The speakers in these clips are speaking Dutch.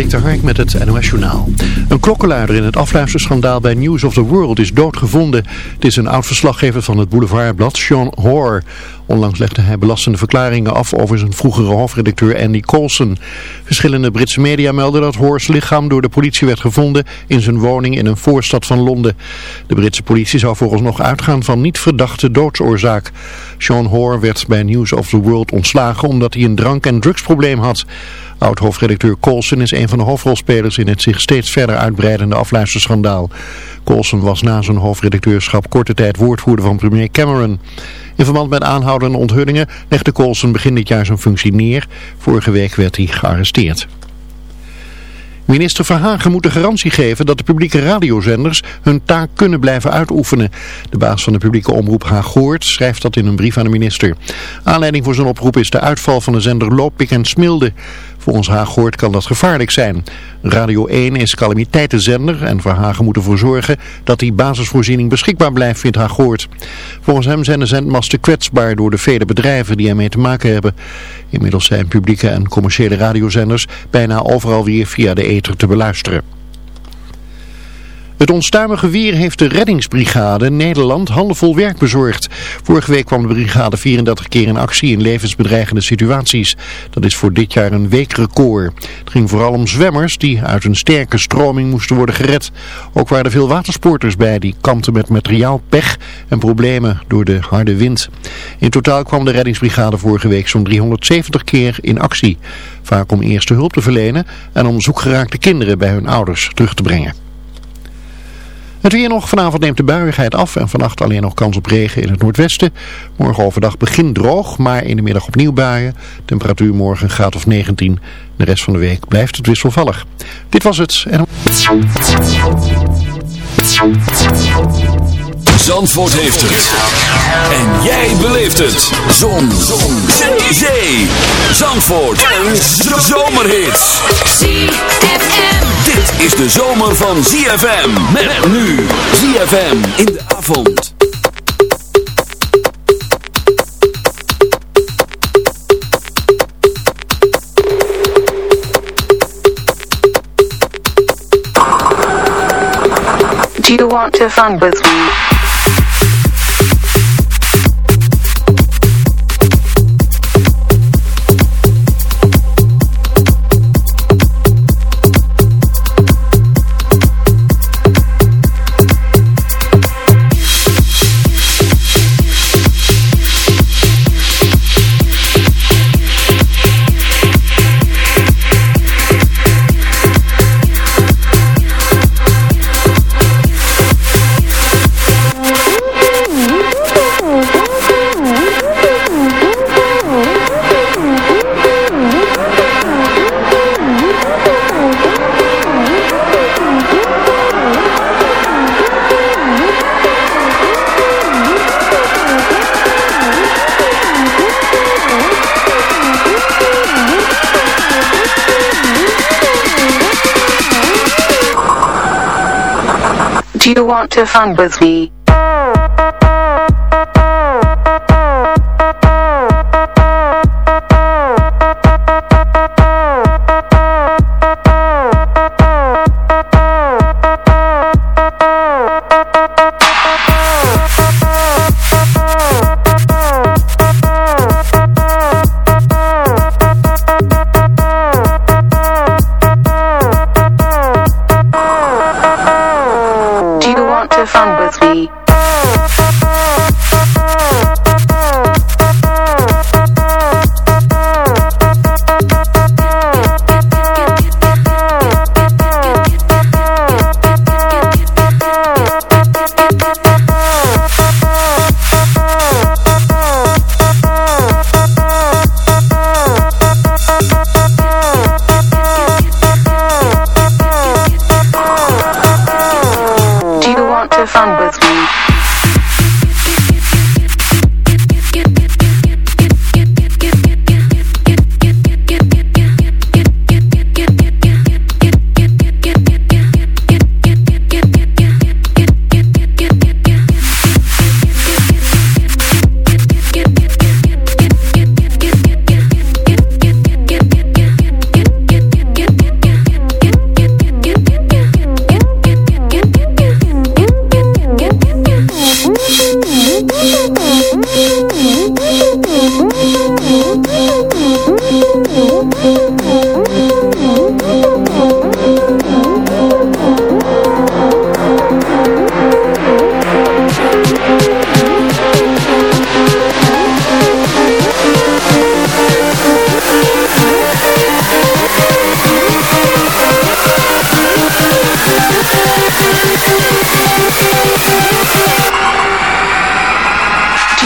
Dik de Hark met het NOS Journaal. Een klokkenluider in het afluisterschandaal bij News of the World is doodgevonden. Het is een oud-verslaggever van het Boulevardblad, Sean Hoare. Onlangs legde hij belastende verklaringen af over zijn vroegere hoofdredacteur Andy Coulson. Verschillende Britse media melden dat Hoare's lichaam door de politie werd gevonden in zijn woning in een voorstad van Londen. De Britse politie zou volgens nog uitgaan van niet verdachte doodsoorzaak. Sean Hoare werd bij News of the World ontslagen omdat hij een drank- en drugsprobleem had. Oud-hoofdredacteur Colson is een van de hoofdrolspelers in het zich steeds verder uitbreidende afluisterschandaal. Colson was na zijn hoofdredacteurschap korte tijd woordvoerder van premier Cameron. In verband met aanhoudende onthullingen legde Colson begin dit jaar zijn functie neer. Vorige week werd hij gearresteerd. Minister Verhagen moet de garantie geven dat de publieke radiozenders hun taak kunnen blijven uitoefenen. De baas van de publieke omroep Haaghoort schrijft dat in een brief aan de minister. Aanleiding voor zijn oproep is de uitval van de zender Lopik en Smilde. Volgens Haaghoort kan dat gevaarlijk zijn. Radio 1 is calamiteitenzender en Verhagen moet ervoor zorgen dat die basisvoorziening beschikbaar blijft, vindt Haaghoort. Volgens hem zijn de zendmasten kwetsbaar door de vele bedrijven die ermee te maken hebben. Inmiddels zijn publieke en commerciële radiozenders bijna overal weer via de ether te beluisteren. Het onstuimige weer heeft de reddingsbrigade Nederland handenvol werk bezorgd. Vorige week kwam de brigade 34 keer in actie in levensbedreigende situaties. Dat is voor dit jaar een weekrecord. Het ging vooral om zwemmers die uit een sterke stroming moesten worden gered. Ook waren er veel watersporters bij die kampten met materiaal, pech en problemen door de harde wind. In totaal kwam de reddingsbrigade vorige week zo'n 370 keer in actie. Vaak om eerste hulp te verlenen en om zoekgeraakte kinderen bij hun ouders terug te brengen. Het weer nog. Vanavond neemt de buiigheid af en vannacht alleen nog kans op regen in het noordwesten. Morgen overdag begint droog, maar in de middag opnieuw buien. Temperatuur morgen gaat of 19. De rest van de week blijft het wisselvallig. Dit was het. En... Zandvoort heeft het. En jij beleeft het. Zon. Zon. Zee. Zandvoort. Een zomerhit. ZFM. Dit is de zomer van ZFM. Met nu. ZFM in de avond. Do you want to fun with me? Do you want to fun with me?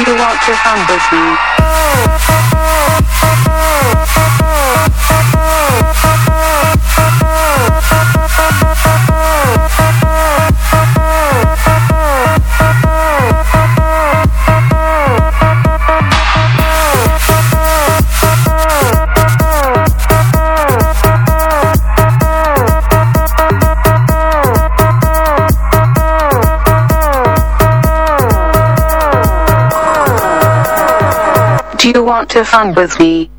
to watch your hand with me. not to fun with me.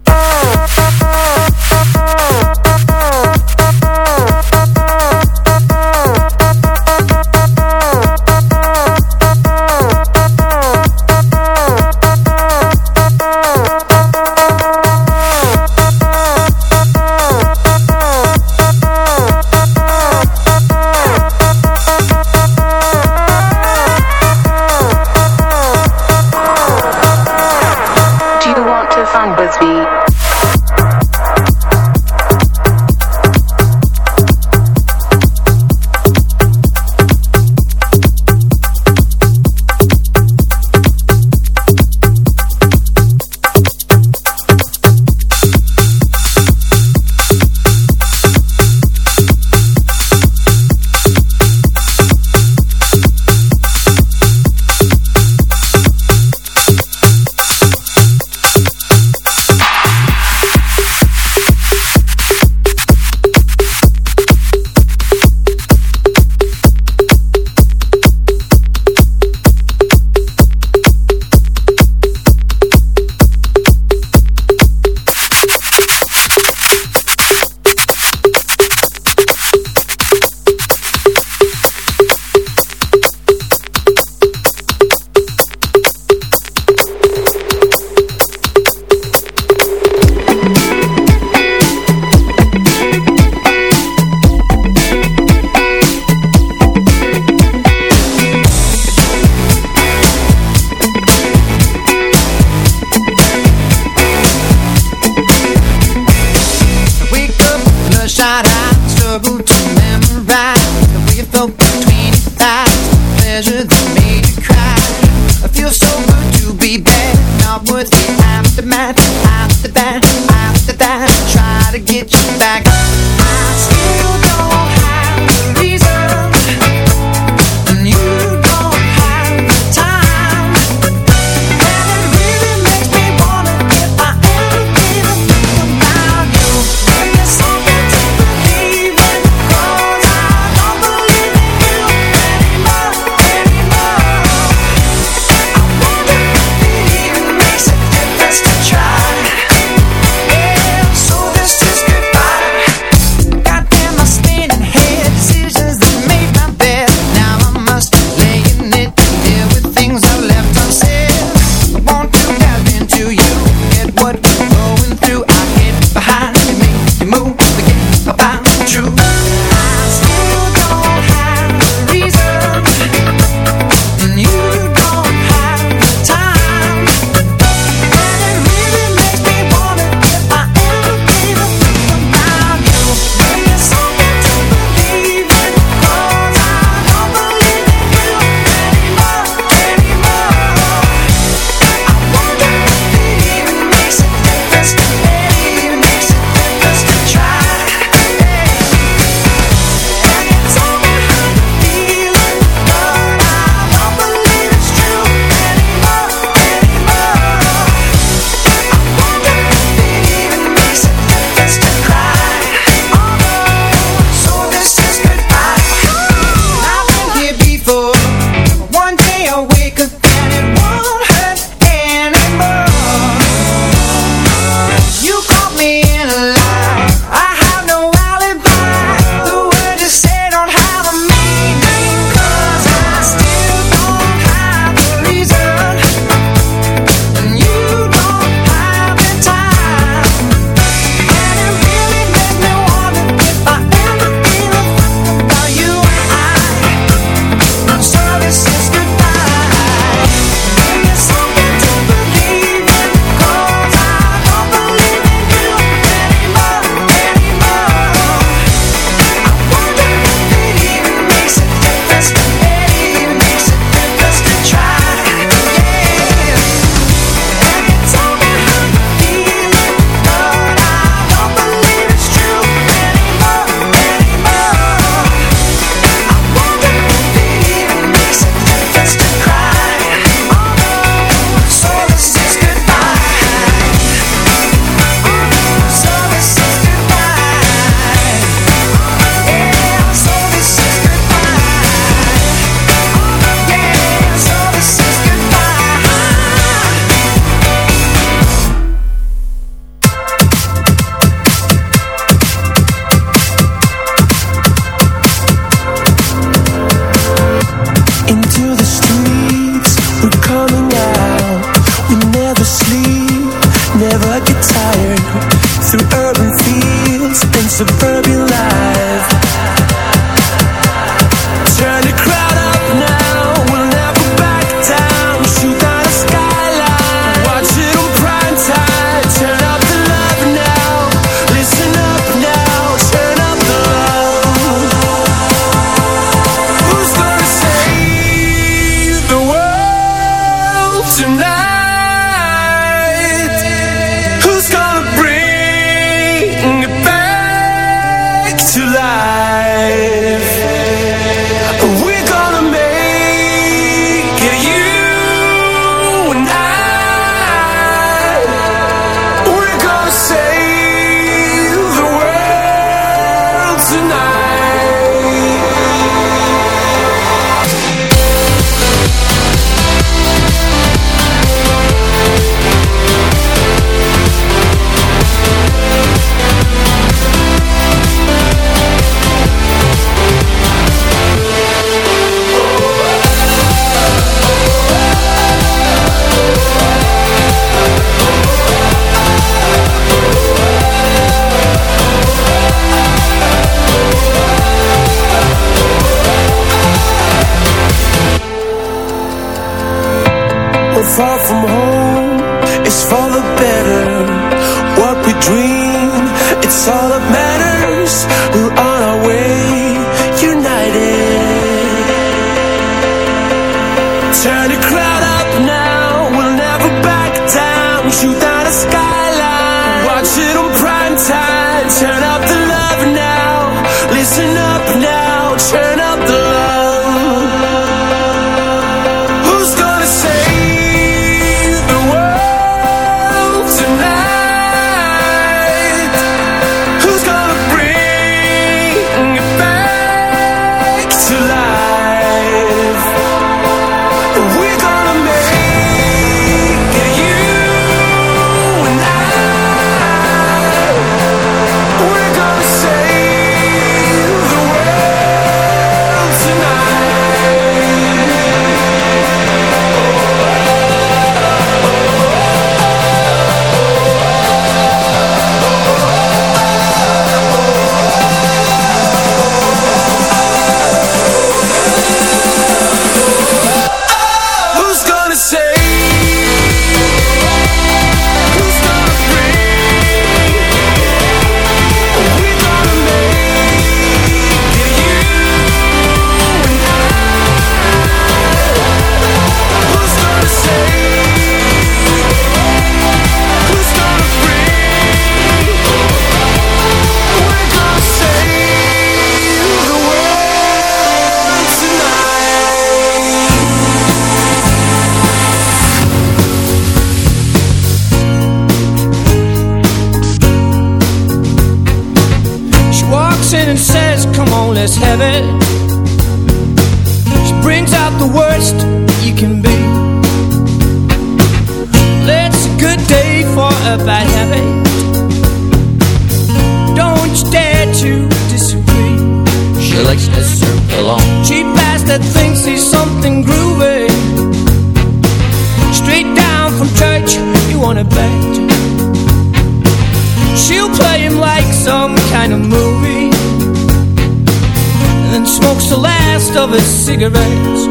last of her cigarettes.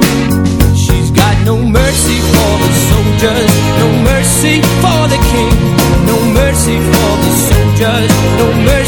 She's got no mercy for the soldiers No mercy for the king No mercy for the soldiers No mercy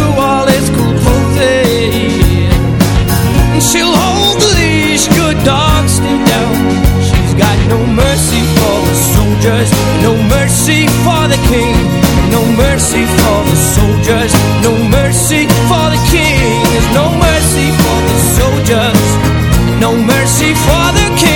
all cool she'll hold the leash. Good dogs stay down. She's got no mercy for the soldiers, no mercy for the king, no mercy for the soldiers, no mercy for the king. No mercy for the soldiers, no mercy for the king,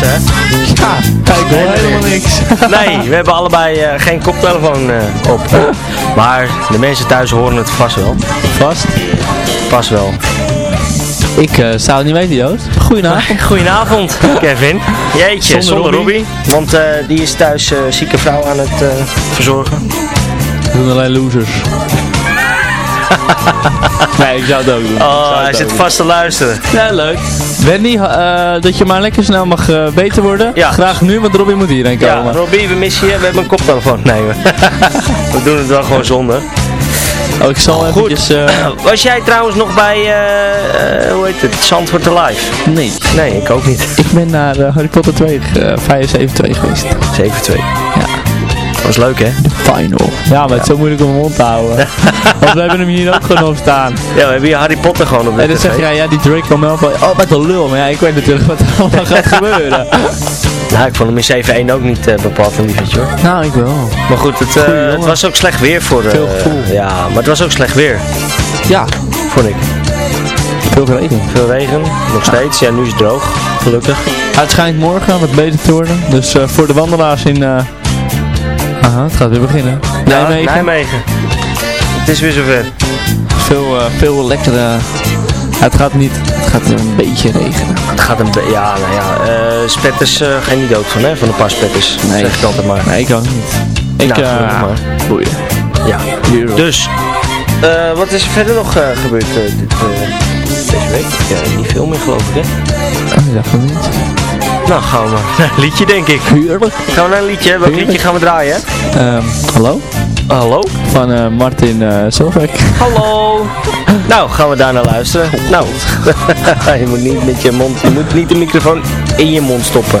Ja, mensen. Ja, kijk hoor, helemaal niks. Nee, we hebben allebei eh, geen koptelefoon eh, op. Maar de mensen thuis horen het vast wel. Vast. Vast wel. Ik eh, zou het niet weten, Joost. Goedenavond. Goedenavond, Kevin. Jeetje, Zonder zonder, Robbie. Robbie. Want die is thuis zieke vrouw aan het verzorgen. We doen alleen losers. nee, ik zou het ook doen. Oh, hij zit doen. vast te luisteren. Ja, leuk. Wendy, eh, dat je maar lekker snel mag eh, beter worden. Ja. Graag nu, want Robin moet hierheen Ja, komen. Robbie, we missen je. We hebben een koptelefoon. Nee, we, we doen het wel gewoon zonder. oh, ik zal Goed. eventjes... eh, Was jij trouwens nog bij, eh, hoe heet het, Zandvoort Alive? nee, Nee, ik ook niet. ik ben naar Harry Potter 2, uh, 2 geweest. 7-2. Was leuk, hè? De final. Ja, maar het is zo moeilijk om mijn mond te houden. Want we hebben hem hier ook gewoon op staan. Ja, we hebben hier Harry Potter gewoon op de En dan zeg jij, ja, die Draco Malfoy, oh, wat een lul. Maar ja, ik weet natuurlijk wat er allemaal gaat gebeuren. Nou, ik vond hem in 7-1 ook niet eh, bepaald een liefje hoor. Nou, ik wel. Maar goed, het, eh, het was ook slecht weer voor... eh, Veel gevoel. Ja, maar het was ook slecht weer, Ja, vond ik. veel regen. Veel regen, nog steeds. Ja, nu is het droog, gelukkig. Het schijnt morgen wat beter te worden. Dus eh, voor de wandelaars in... Aha, het gaat weer beginnen. Ja, Nijmegen. Nijmegen. Het is weer zover. Veel, eh, veel lekkere... Het gaat niet... Het gaat een beetje regenen. Het gaat een beetje... Ja, nou ja. eh spetters, ga je niet dood van, hè? Van een paar spetters. Nee. Zeg ik altijd maar. Nee, ik ook niet. Ik, Nou, gelukkig maar. boeien. Ja. Dus, wat is er verder nog gebeurd dit, deze week? Ja, niet veel meer geloof ik, hè? Oh, van niet. Nou, gaan we naar een liedje, denk ik. Heerlijk. Gaan we naar een liedje? Welk liedje gaan we draaien? Ehm, hallo? Hallo? Van eh, Martin Solveig. Hallo? nou, gaan we daar naar luisteren. Nou, je moet niet met je mond, je moet niet de microfoon in je mond stoppen.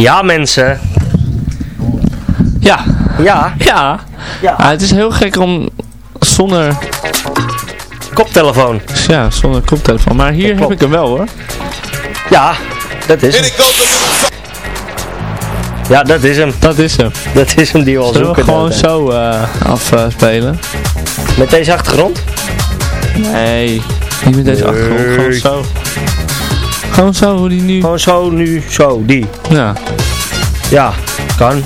Ja mensen. Ja. Ja. Ja. Ja. Ah, het is heel gek om zonder, Koptelefoon. ja, zonder koptelefoon. Maar hier heb ik hem wel hoor. Ja. Dat is hem. Ja, dat is hem. Dat is hem. Dat is hem die we al Zullen we zoeken. gewoon de- zo eh, afspelen? Met deze achtergrond? nee, niet met deze Nee. achtergrond. Gewoon zo. Gewoon zo, hoe die nu... Gewoon zo, nu, zo, die. Ja. Ja, kan.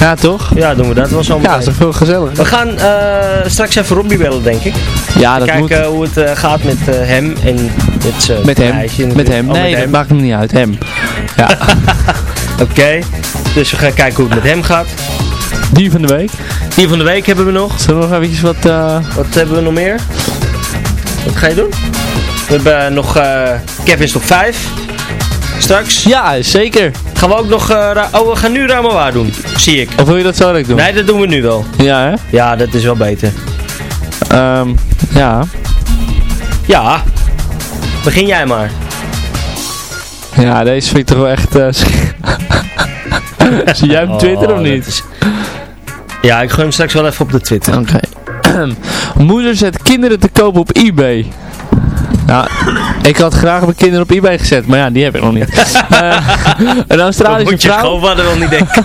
ja, toch? Ja, doen we dat wel zo Ja, dat is veel gezellig. We gaan eh, straks even Robbie bellen, denk ik. Ja, dat Kijken moet. hoe het eh, gaat met eh, hem en met zijn Met hem. meisje Met hem. Oh, Nee, met dat hem. maakt me niet uit. Hem. Ja. Oké. Dus we gaan kijken hoe het met hem gaat. Die van de week. Die van de week hebben we nog. Zullen we nog eventjes wat... eh, Wat hebben we nog meer? Wat ga je doen? We hebben eh, nog eh Kevin's top 5. Straks. Ja, zeker. Gaan we ook nog... ra- oh, we gaan nu ruim waar doen. Zie ik. Of wil je dat zo doen? Nee, dat doen we nu wel. Ja, hè? Ja, dat is wel beter. Ehm, ja. Ja. Begin jij maar. Ja, deze vind ik toch wel echt... sch- Zie jij hem op Twitter Oh, of niet? is- Ja, ik gooi hem straks wel even op de Twitter. Oké. Moeder zet kinderen te kopen op eBay. Nou, ik had graag mijn kinderen op eBay gezet, maar ja, die heb ik nog niet. Eh, een Australische moet je vrouw... gewoon wel niet denken.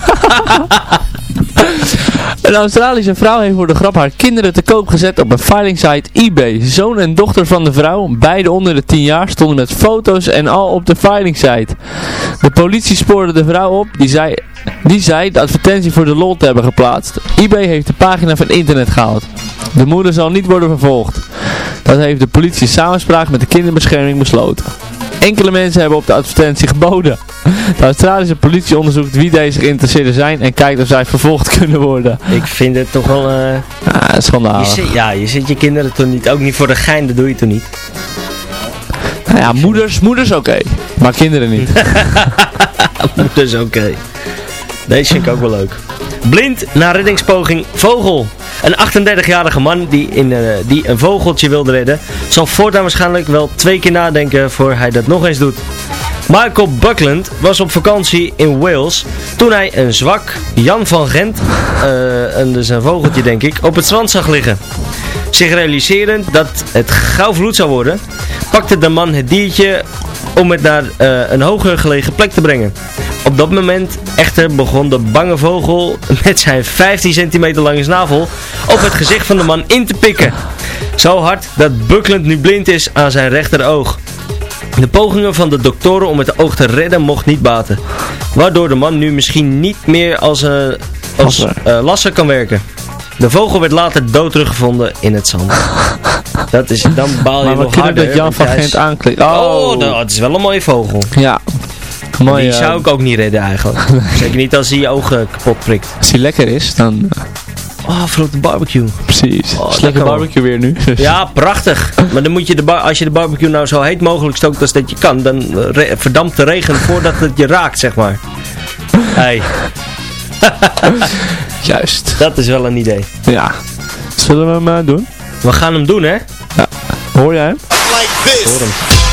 Een Australische vrouw heeft voor de grap haar kinderen te koop gezet op een veilingsite eBay. Zoon en dochter van de vrouw, beide onder de 10 jaar, stonden met foto's en al op de veilingsite. De politie spoorde de vrouw op, die zei, die zei de advertentie voor de lol te hebben geplaatst. eBay heeft de pagina van internet gehaald. De moeder zal niet worden vervolgd. Dat heeft de politie in samenspraak met de kinderbescherming besloten. Enkele mensen hebben op de advertentie geboden. De Australische politie onderzoekt wie deze geïnteresseerden zijn en kijkt of zij vervolgd kunnen worden. Ik vind het toch wel... eh, Ah, je schandalig. zit, ja, je zit je kinderen toch niet... Ook niet voor de gein, dat doe je toch niet? Nou ja, moeders, moeders oké. Maar kinderen niet. Dus oké. Deze vind ik ook wel leuk. Blind na reddingspoging vogel. Een 38-jarige man die, in, eh, die een vogeltje wilde redden, zal voortaan waarschijnlijk wel twee keer nadenken voor hij dat nog eens doet. Michael Buckland was op vakantie in Wales toen hij een zwak Jan van Gent, eh, en dus een vogeltje denk ik, op het strand zag liggen. Zich realiserend dat het gauw vloed zou worden, pakte de man het diertje om het naar eh, een hoger gelegen plek te brengen. Op dat moment echter begon de bange vogel met zijn 15 centimeter lange snavel op het gezicht van de man in te pikken. Zo hard dat Buckland nu blind is aan zijn rechteroog. De pogingen van de doktoren om het oog te redden mocht niet baten. Waardoor de man nu misschien niet meer als, een als Lasser. eh, lasser kan werken. De vogel werd later dood teruggevonden in het zand. Dat is, dan baal je Maar nog harder. dat Jan van Gent aanklikt. Oh, Oh, het is wel een mooie vogel. ja. Mooi, Die eh, zou ik ook niet redden eigenlijk. Zeker niet als hij je ogen kapot prikt. Als hij lekker is, dan Oh, voor de barbecue. precies. Oh, lekker barbecue weer nu. Ja, prachtig. Maar dan moet je de bar als je de barbecue nou zo heet mogelijk stookt als dat je kan, dan eh, verdampt de regen voordat het je raakt, zeg maar. Hey, Juist. dat is wel een idee. Ja. Zullen we hem eh, doen? We gaan hem doen, hè? Hoor jij hem? Hoor hem.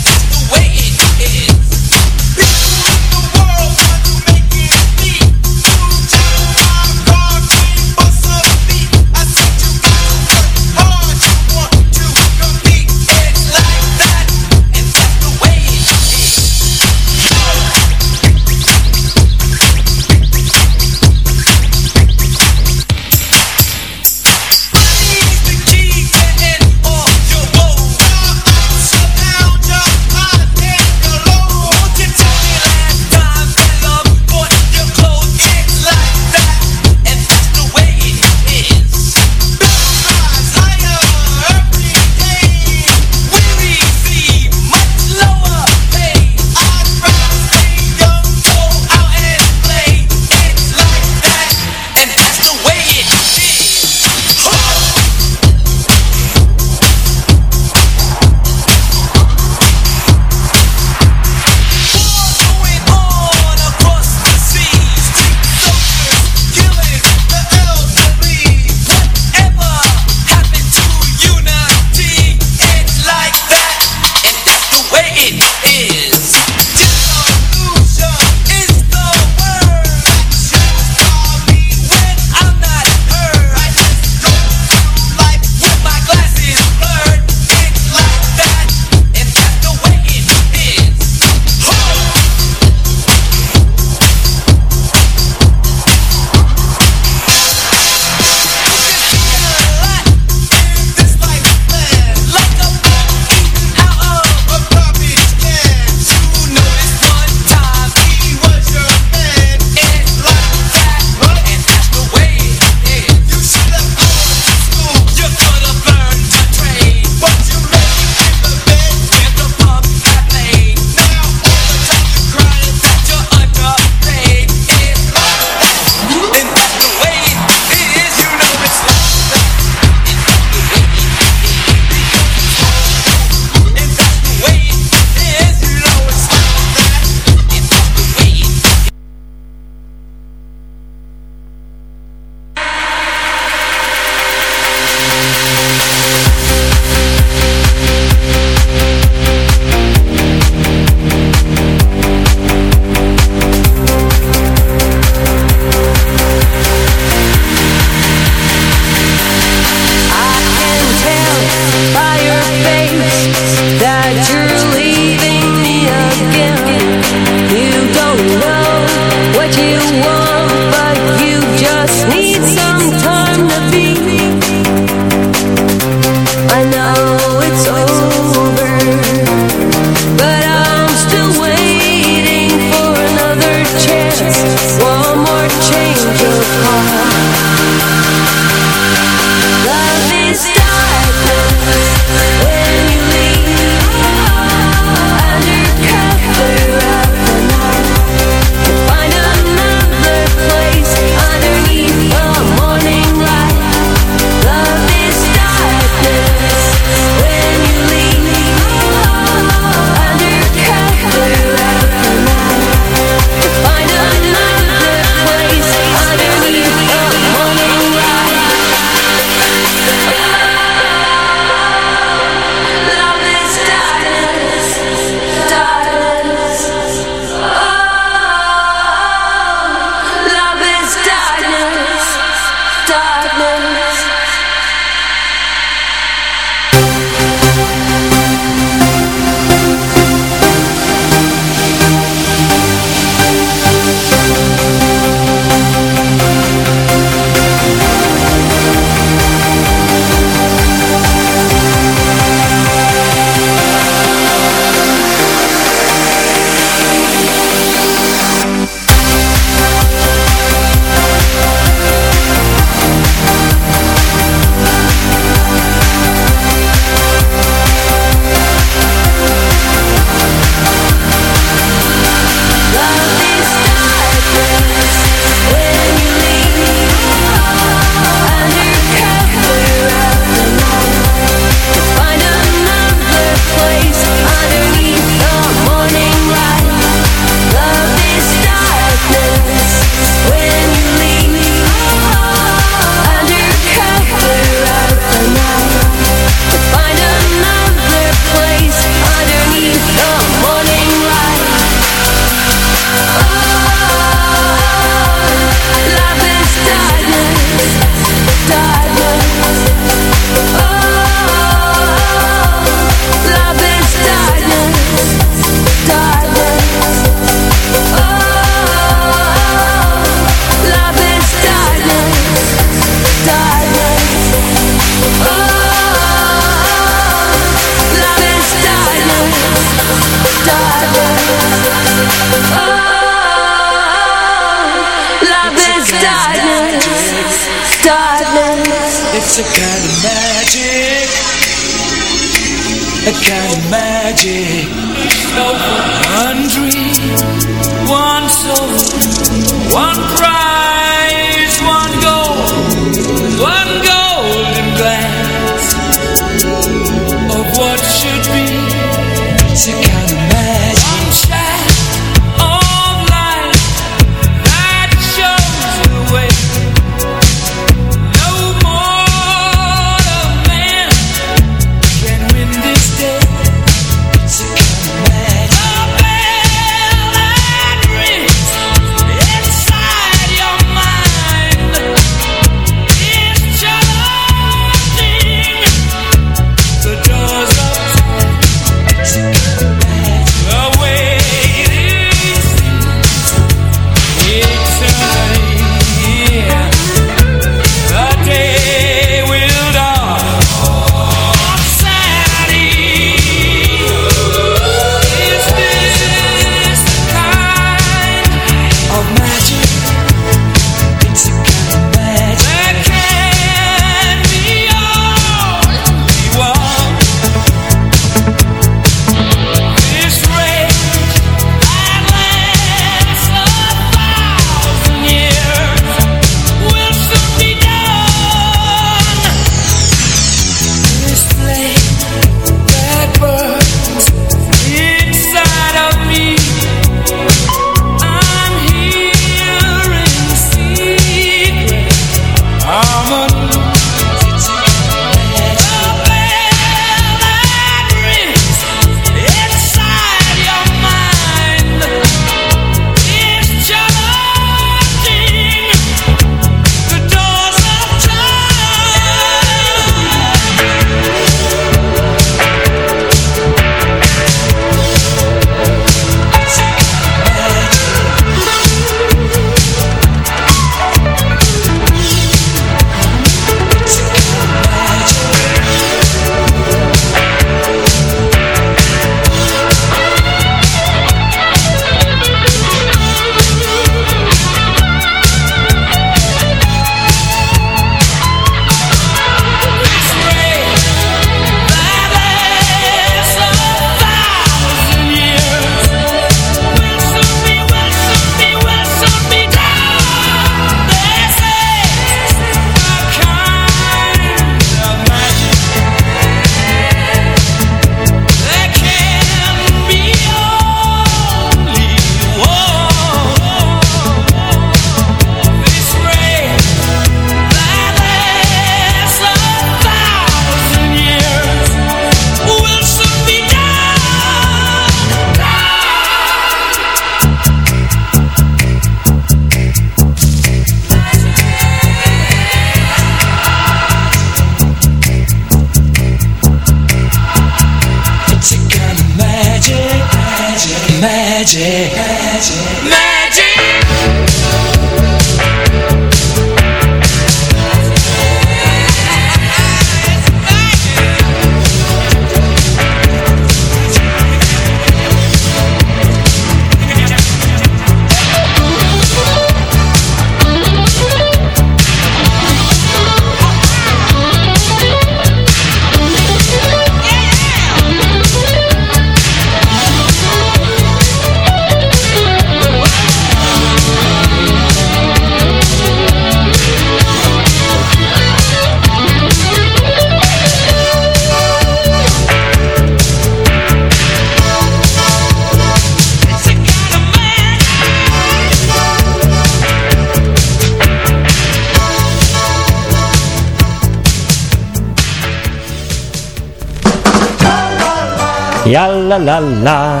Ja la la la.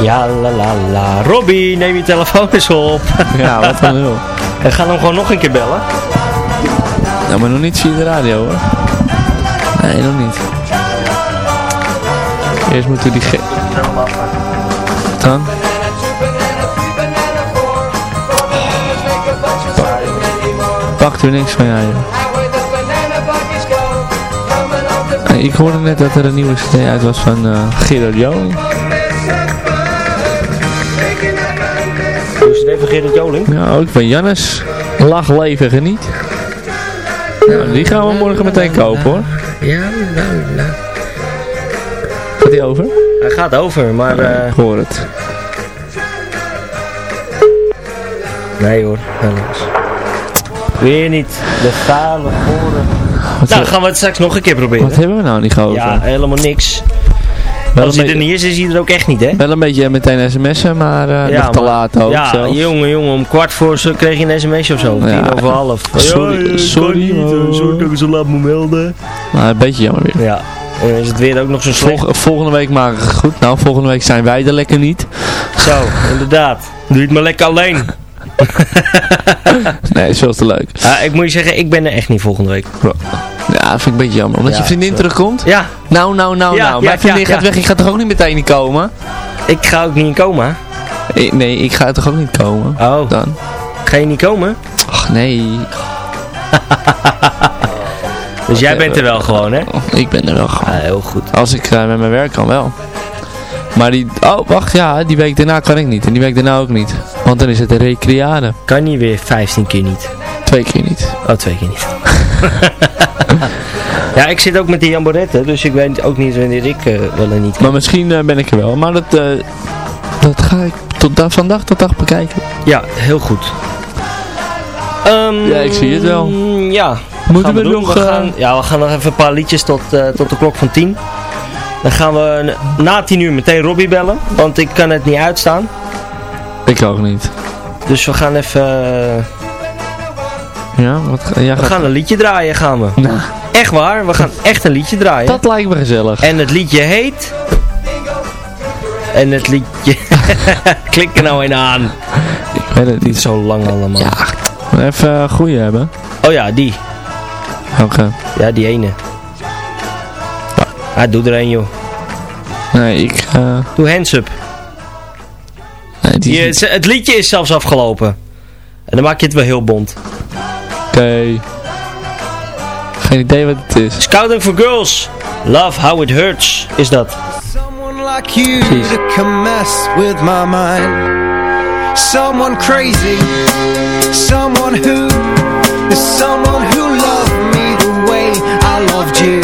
Ja la la la. Robbie, neem je telefoon eens op. Ja, wat een nul. En ga hem gewoon nog een keer bellen. Nou, maar nog niet zie je de radio hoor. Nee, nog niet. Eerst moeten we die ge... Dan? Pakt er niks van, ja. ik hoorde net dat er een nieuwe CD uit was van uh, Gerard Joling. Nieuwe CD van Gerard Joling? Ja, ook van Jannes. Lach, leven, geniet. Die gaan we morgen meteen kopen hoor. Ja, nou, nou. Gaat die over? Hij gaat over, maar... Ja, eh, ik hoor het. Nee hoor, helaas. Weer niet. De gale voren. Wat, Nou, gaan we het straks nog een keer proberen. wat hebben we nou niet gehoord? Ja, helemaal niks. wel, Als hij er niet is, is hij er ook echt niet, hè? wel een beetje meteen sms'en, maar eh, nog te maar- laat ook Ja, zelfs. jongen, jongen, om kwart voor ze kreeg je een sms'je of zo. Ja. Tien over half. Sorry, Ja, sorry, niet, eh, Sorry dat ik zo laat moet melden. Maar een beetje jammer weer. Ja, en is het weer ook nog zo slecht. Volg- volgende week maar goed. Nou, volgende week zijn wij er lekker niet. Zo, inderdaad. Doe het maar lekker alleen. Nee, is veel te leuk. Ik moet je zeggen, ik ben er echt niet volgende week. Ja, vind ik een beetje jammer. Omdat Ja, je vriendin zo. terugkomt? Ja, Nou, nou, nou, Ja, nou. Mijn vriendin gaat weg. Ik ga toch ook niet meteen niet komen? ik ga ook niet in. Eh, Nee, ik ga toch ook niet komen? Oh, Dan. ga je niet komen? Ach, nee. Dus jij bent er wel gewoon, hè? Ik ben er wel gewoon. Ja, heel goed. Als ik eh, met mijn werk kan wel. Maar die... Oh, wacht. Ja, die week daarna kan ik niet. En die week daarna ook niet. Want dan is het de recreade. Kan niet weer 15 keer niet. Twee keer niet. Oh, twee keer niet. ja, ik zit ook met die jamboretten, dus ik weet ook niet wanneer ik eh, wel en niet kan. Maar misschien eh, ben ik er wel. Maar dat... eh, dat ga ik tot da van dag tot dag bekijken. Ja, heel goed. Ehm, Ja, ik zie het wel. Ja, Moeten we, nog... we gaan, ja, we gaan nog even een paar liedjes tot, tot de klok van 10. Dan gaan we na 10 uur meteen Robbie bellen, want ik kan het niet uitstaan. Ik ook niet. Dus we gaan even, eh, Ja, wat ja, we gaat... gaan een liedje draaien gaan we. Nou, Echt waar, we gaan echt een liedje draaien. dat lijkt me gezellig. En het liedje heet... En het liedje... Klik er nou een aan. Ik weet het Niet zo lang allemaal. Ja, even een goeie hebben. Oh ja, die. Oké. Ja, die ene. Ah, doe er een joh. Nee, ik... eh Doe hands up. nee, die Je, is het, het liedje is zelfs afgelopen. En dan maak je het wel heel bont. Oké. Geen idee wat het is. Scouting for Girls. Love How It Hurts is dat. Someone like you Jeez. that can mess with my mind Someone crazy Someone who is someone who loved me the way I loved you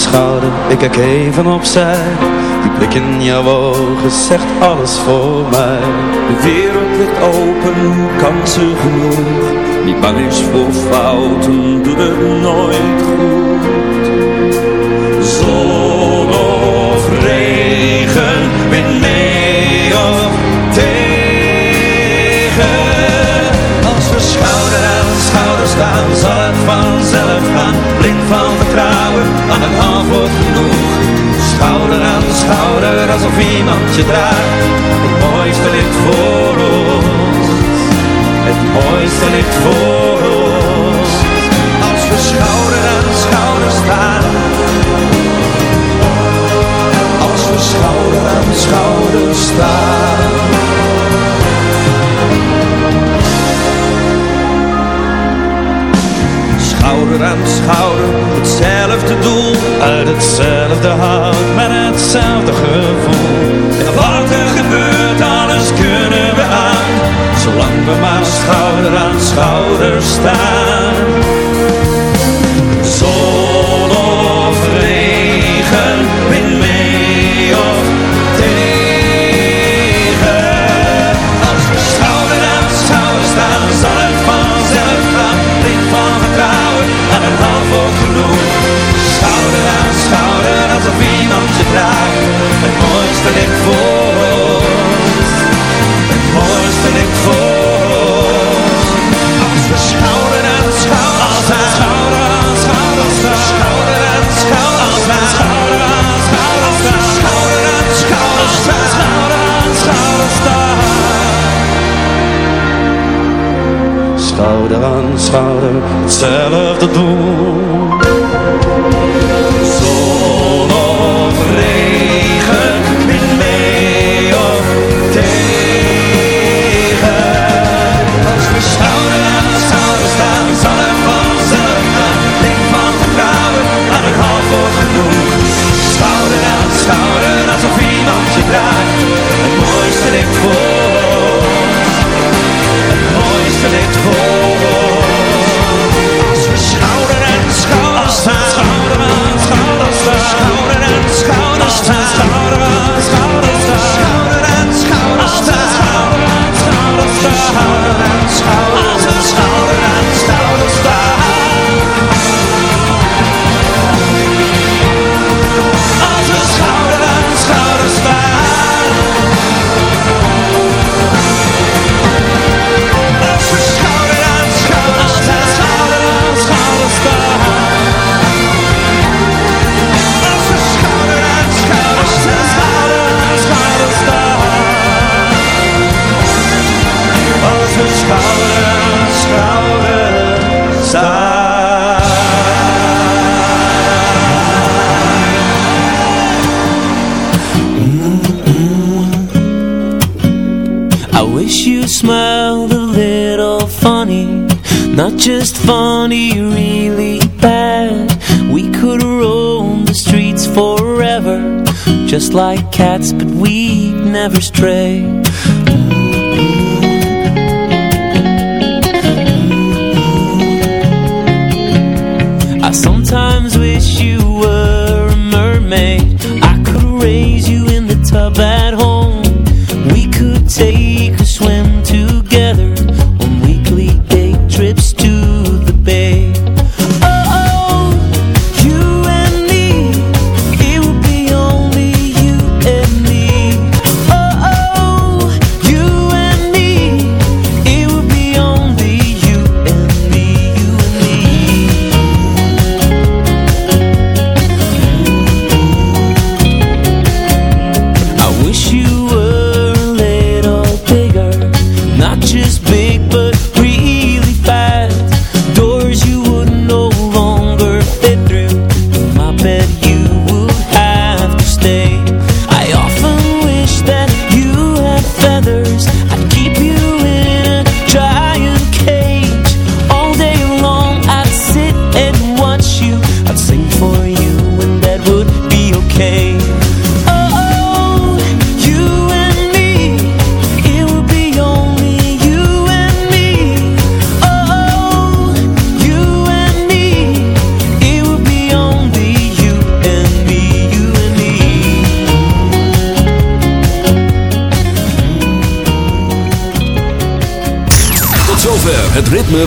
schouder, ik kijk even opzij. Die blik in jouw ogen zegt alles voor mij. De wereld ligt open, kansen genoeg Niet bang is voor fouten, doet het nooit goed. Zon of regen, wind staan, zal het vanzelf gaan. Blind van vertrouwen aan het half wordt genoeg. Schouder aan schouder alsof iemand je draagt. Het mooiste ligt voor ons. Het mooiste ligt voor ons. Als we schouder aan schouder staan. Als we schouder aan schouder staan schouder aan schouder, hetzelfde doel, uit hetzelfde hout, met hetzelfde gevoel. En wat er gebeurt, alles kunnen we aan, zolang we maar schouder aan schouder staan. Alsof iemand je draagt. Het mooiste ligt voor ons. Het mooiste ligt voor ons. Als we schouder aan schouder staan. Schouder aan schouder staan. Schouder aan schouder staan. Schouder aan schouder staan. Schouder aan schouder staan. Schouder aan schouder staan. Schouder aan schouder, hetzelfde doel. Just like cats, but we'd never stray